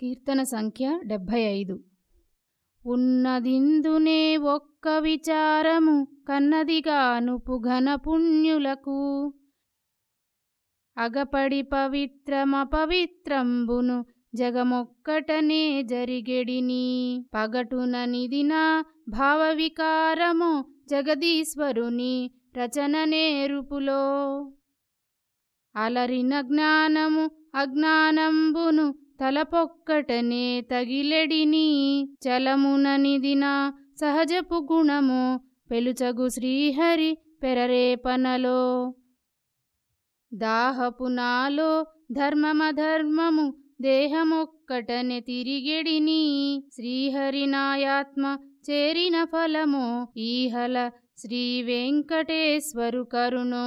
కీర్తన సంఖ్య డెబ్భై ఐదు ఉన్నదిందునే ఒక్క విచారము కన్నదిగానుపు ఘన పుణ్యులకు. అగపడి పవిత్రమపవిత్రంబును జగమొక్కటనే జరిగెడిని. పగటుననిదిన భావవికారము జగదీశ్వరుని రచన నేరుపులో. అలరిన జ్ఞానము అజ్ఞానంబును తలపొక్కటనే తగిలెడిని చలముననిదిన సహజపు గుణము పెలుచగు శ్రీహరి పెరరేపనలో దాహపునాలో ధర్మమధర్మము దేహమొక్కటనే తిరిగెడిని శ్రీహరినాయాత్మ చేరిన ఫలము ఈహల శ్రీ వెంకటేశ్వరు కరుణో.